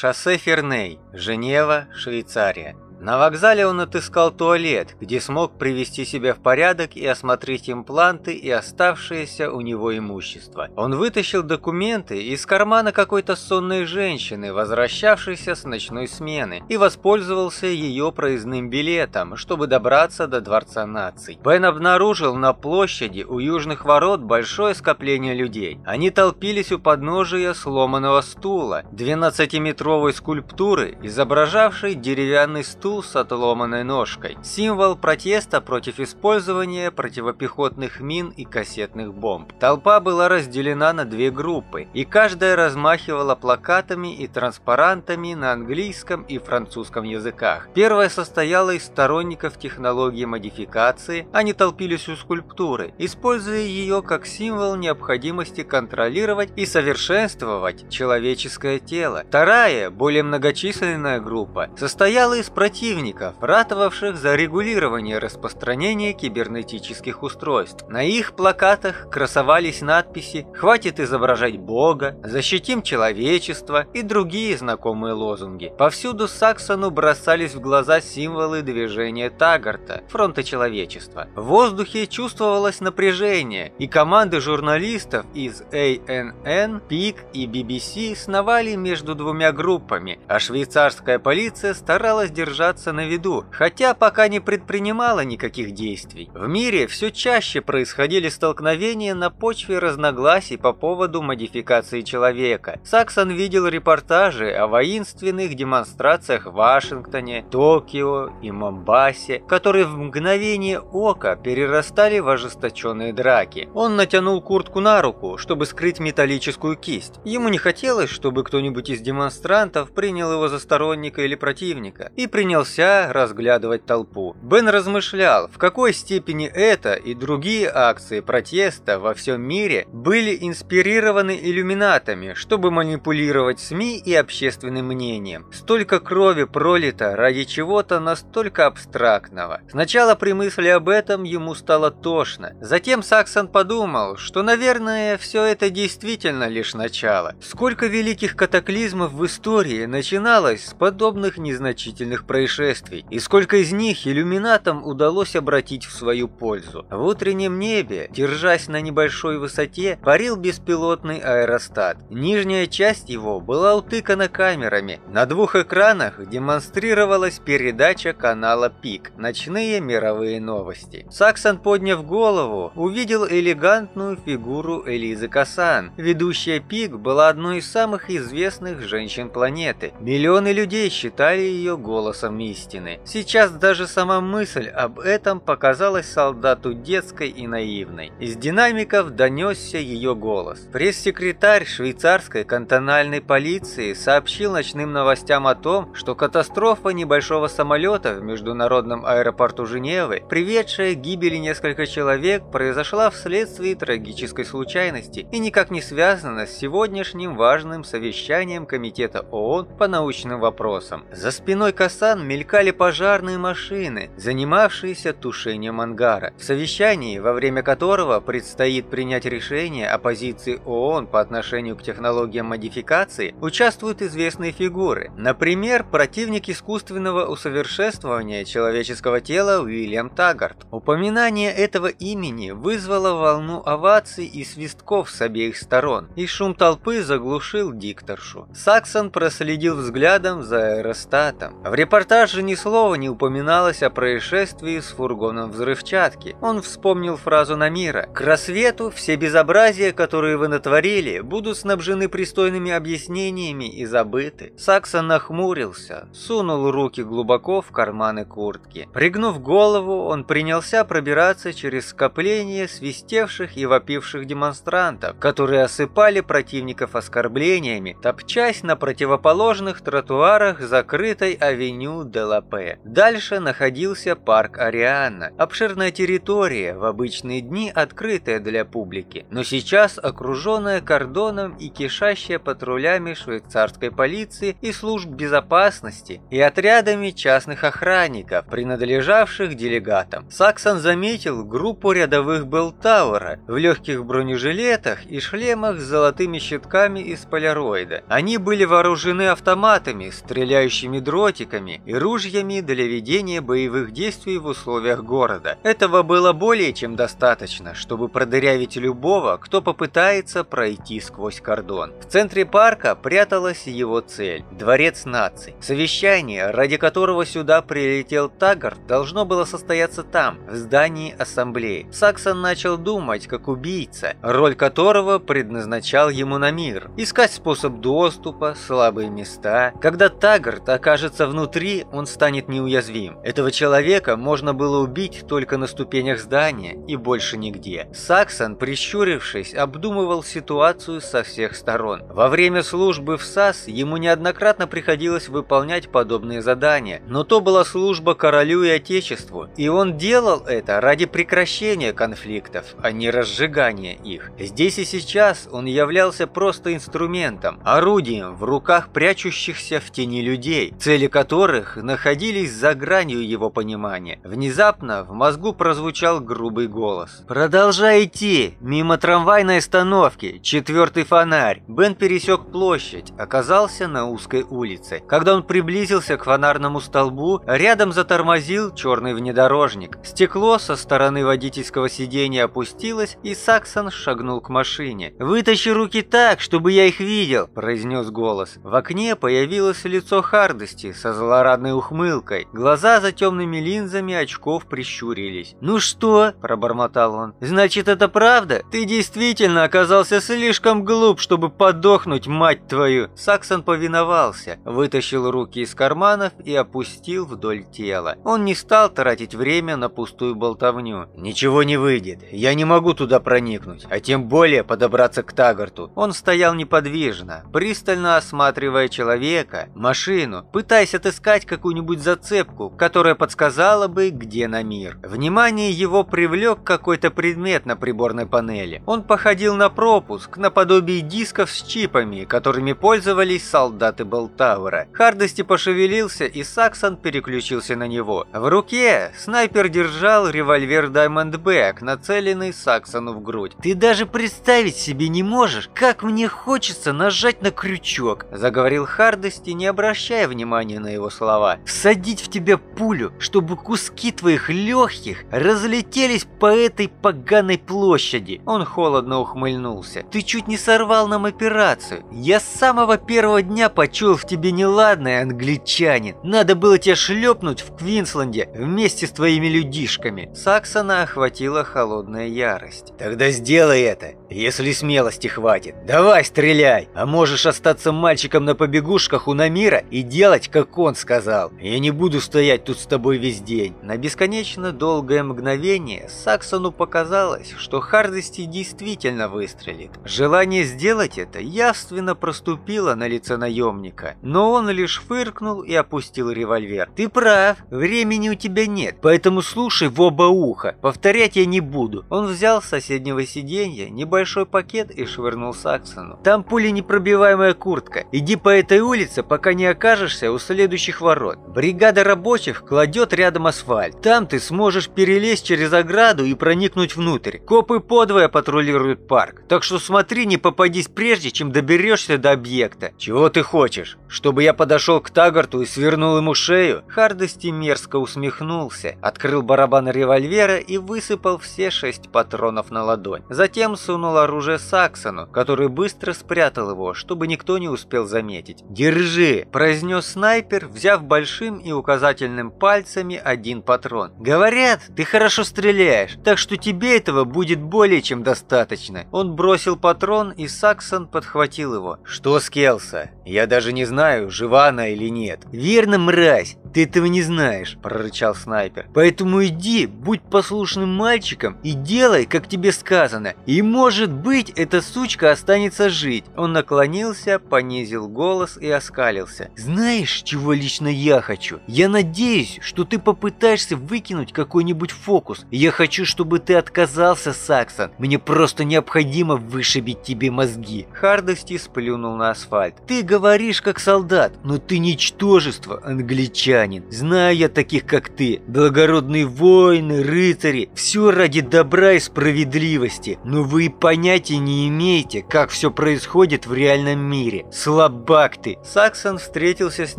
Шоссе Ферней, Женева, Швейцария. На вокзале он отыскал туалет, где смог привести себя в порядок и осмотреть импланты и оставшееся у него имущество. Он вытащил документы из кармана какой-то сонной женщины, возвращавшейся с ночной смены, и воспользовался ее проездным билетом, чтобы добраться до Дворца наций. Бен обнаружил на площади у южных ворот большое скопление людей. Они толпились у подножия сломанного стула, 12-метровой скульптуры, изображавшей деревянный стул стул с отломанной ножкой. Символ протеста против использования противопехотных мин и кассетных бомб. Толпа была разделена на две группы, и каждая размахивала плакатами и транспарантами на английском и французском языках. Первая состояла из сторонников технологии модификации, они толпились у скульптуры, используя ее как символ необходимости контролировать и совершенствовать человеческое тело. Вторая, более многочисленная группа, состояла из противников противников, ратовавших за регулирование распространения кибернетических устройств. На их плакатах красовались надписи «Хватит изображать Бога», «Защитим человечество» и другие знакомые лозунги. Повсюду Саксону бросались в глаза символы движения Тагарта, фронта человечества. В воздухе чувствовалось напряжение, и команды журналистов из ANN, PIC и BBC сновали между двумя группами, а швейцарская полиция старалась держать держаться на виду, хотя пока не предпринимала никаких действий. В мире все чаще происходили столкновения на почве разногласий по поводу модификации человека. Саксон видел репортажи о воинственных демонстрациях в Вашингтоне, Токио и Момбасе, которые в мгновение ока перерастали в ожесточенные драки. Он натянул куртку на руку, чтобы скрыть металлическую кисть. Ему не хотелось, чтобы кто-нибудь из демонстрантов принял его за сторонника или противника и принялся принялся разглядывать толпу. Бен размышлял, в какой степени это и другие акции протеста во всем мире были инспирированы иллюминатами, чтобы манипулировать СМИ и общественным мнением. Столько крови пролито ради чего-то настолько абстрактного. Сначала при мысли об этом ему стало тошно. Затем Саксон подумал, что, наверное, все это действительно лишь начало. Сколько великих катаклизмов в истории начиналось с подобных незначительных происшествий происшествий, и сколько из них иллюминатам удалось обратить в свою пользу. В утреннем небе, держась на небольшой высоте, парил беспилотный аэростат. Нижняя часть его была утыкана камерами. На двух экранах демонстрировалась передача канала ПИК «Ночные мировые новости». Саксон, подняв голову, увидел элегантную фигуру Элизы Касан. Ведущая ПИК была одной из самых известных женщин планеты. Миллионы людей считали ее голосом истины. Сейчас даже сама мысль об этом показалась солдату детской и наивной. Из динамиков донесся ее голос. Пресс-секретарь швейцарской кантональной полиции сообщил ночным новостям о том, что катастрофа небольшого самолета в международном аэропорту Женевы, приведшая к гибели несколько человек, произошла вследствие трагической случайности и никак не связана с сегодняшним важным совещанием Комитета ООН по научным вопросам. За спиной Касан мелькали пожарные машины, занимавшиеся тушением ангара. В совещании, во время которого предстоит принять решение о позиции ООН по отношению к технологиям модификации, участвуют известные фигуры. Например, противник искусственного усовершенствования человеческого тела Уильям Таггарт. Упоминание этого имени вызвало волну оваций и свистков с обеих сторон, и шум толпы заглушил дикторшу. Саксон проследил взглядом за аэростатом. В репортаже даже ни слова не упоминалось о происшествии с фургоном взрывчатки. Он вспомнил фразу Намира. «К рассвету все безобразия, которые вы натворили, будут снабжены пристойными объяснениями и забыты». Саксон нахмурился, сунул руки глубоко в карманы куртки. Пригнув голову, он принялся пробираться через скопление свистевших и вопивших демонстрантов, которые осыпали противников оскорблениями, топчась на противоположных тротуарах закрытой авеню авеню Делапе. Дальше находился парк Ариана, обширная территория, в обычные дни открытая для публики, но сейчас окруженная кордоном и кишащая патрулями швейцарской полиции и служб безопасности и отрядами частных охранников, принадлежавших делегатам. Саксон заметил группу рядовых Белтауэра в легких бронежилетах и шлемах с золотыми щитками из полироида. Они были вооружены автоматами, стреляющими дротиками и ружьями для ведения боевых действий в условиях города. Этого было более чем достаточно, чтобы продырявить любого, кто попытается пройти сквозь кордон. В центре парка пряталась его цель – Дворец наций. Совещание, ради которого сюда прилетел Таггарт, должно было состояться там, в здании ассамблеи. Саксон начал думать, как убийца, роль которого предназначал ему на мир. Искать способ доступа, слабые места. Когда Таггарт окажется внутри, он станет неуязвим. Этого человека можно было убить только на ступенях здания и больше нигде. Саксон, прищурившись, обдумывал ситуацию со всех сторон. Во время службы в САС ему неоднократно приходилось выполнять подобные задания, но то была служба королю и отечеству, и он делал это ради прекращения конфликтов, а не разжигания их. Здесь и сейчас он являлся просто инструментом, орудием в руках прячущихся в тени людей, цели которых находились за гранью его понимания. Внезапно в мозгу прозвучал грубый голос. «Продолжай идти! Мимо трамвайной остановки! Четвертый фонарь!» Бен пересек площадь, оказался на узкой улице. Когда он приблизился к фонарному столбу, рядом затормозил черный внедорожник. Стекло со стороны водительского сиденья опустилось, и Саксон шагнул к машине. «Вытащи руки так, чтобы я их видел!» – произнес голос. В окне появилось лицо Хардости со злорадной ухмылкой. Глаза за темными линзами очков прищурились. «Ну что?» – пробормотал он. «Значит, это правда? Ты действительно оказался слишком глуп, чтобы подохнуть, мать твою!» Саксон повиновался, вытащил руки из карманов и опустил вдоль тела. Он не стал тратить время на пустую болтовню. «Ничего не выйдет. Я не могу туда проникнуть, а тем более подобраться к Тагарту». Он стоял неподвижно, пристально осматривая человека, машину, пытаясь отыскать какую-нибудь зацепку, которая подсказала бы, где на мир. Внимание его привлек какой-то предмет на приборной панели. Он походил на пропуск, наподобие дисков с чипами, которыми пользовались солдаты Белтауэра. Хардости пошевелился, и Саксон переключился на него. В руке снайпер держал револьвер Diamondback, нацеленный Саксону в грудь. «Ты даже представить себе не можешь, как мне хочется нажать на крючок», заговорил Хардости, не обращая внимания на его слова. «Всадить в тебя пулю, чтобы куски твоих легких разлетелись по этой поганой площади». Он холодно ухмыльнулся. «Ты чуть не сорвал нам операцию. Я с самого первого дня почуял в тебе неладное, англичанин. Надо было тебя шлепнуть в Квинсленде вместе с твоими людишками». Саксона охватила холодная ярость. «Тогда сделай это, если смелости хватит. Давай, стреляй, а можешь остаться мальчиком на побегушках у Намира и делать, как он сказал. Я не буду стоять тут с тобой весь день». На бесконечно долгое мгновение Саксону показалось, что Хардости действительно выстрелит. Желание сделать это явственно проступило на лице наемника, но он лишь фыркнул и опустил револьвер. «Ты прав, времени у тебя нет, поэтому слушай в оба уха, повторять я не буду». Он взял с соседнего сиденья небольшой пакет и швырнул Саксону. «Там пуленепробиваемая куртка. Иди по этой улице, пока не окажешься у следующих ворот. Бригада рабочих кладет рядом асфальт. Там ты сможешь перелезть через ограду и проникнуть внутрь. Копы подвое патрулируют парк, так что смотри, не попадись прежде, чем доберешься до объекта. Чего ты хочешь? Чтобы я подошел к Тагарту и свернул ему шею?» Хардости мерзко усмехнулся, открыл барабан револьвера и высыпал все шесть патронов на ладонь. Затем сунул оружие Саксону, который быстро спрятал его, чтобы никто не успел заметить. «Держи!» – произнес снайпер, взяв большим и указательным пальцами один патрон. «Говорят, ты хорошо стреляешь, так что тебе этого будет более чем достаточно». Он бросил патрон, и Саксон подхватил его. «Что, Скелса, Я даже не знаю, жива она или нет». «Верно, мразь, ты этого не знаешь», – прорычал снайпер. «Поэтому иди, будь послушным мальчиком и делай, как тебе сказано. И может быть, эта сучка останется жить». Он наклонился, понизил голос и оскалился. «Знаешь, чего лично я хочу? Я надеюсь, что ты попытаешься выкинуть какой-нибудь фокус. Я хочу, чтобы ты отказался, Саксон. Мне просто необходимо вышибить тебе мозги». Хардости сплюнул на асфальт. «Ты говоришь как солдат, но ты ничтожество, англичанин. Знаю я таких, как ты. Благородные воины, рыцари. Все ради добра и справедливости. Но вы понятия не имеете, как все происходит в реальном мире. Слабак ты!» Саксон встретился с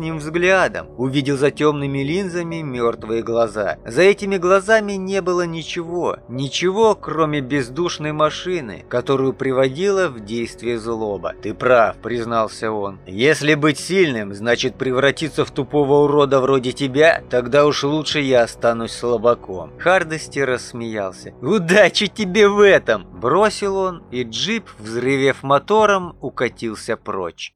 ним взглядом. Увидел за темными линзами мертвые глаза. За этими глазами не было ничего. Ничего, кроме бездушной машины, которую приводила в действие злоба. «Ты прав», — признался он. «Если быть сильным, значит превратиться в тупого урода вроде тебя, тогда уж лучше я останусь слабаком». Хардости рассмеялся. «Удачи тебе в этом!» Бросил он, и джип, взрывев мотором, укатился прочь.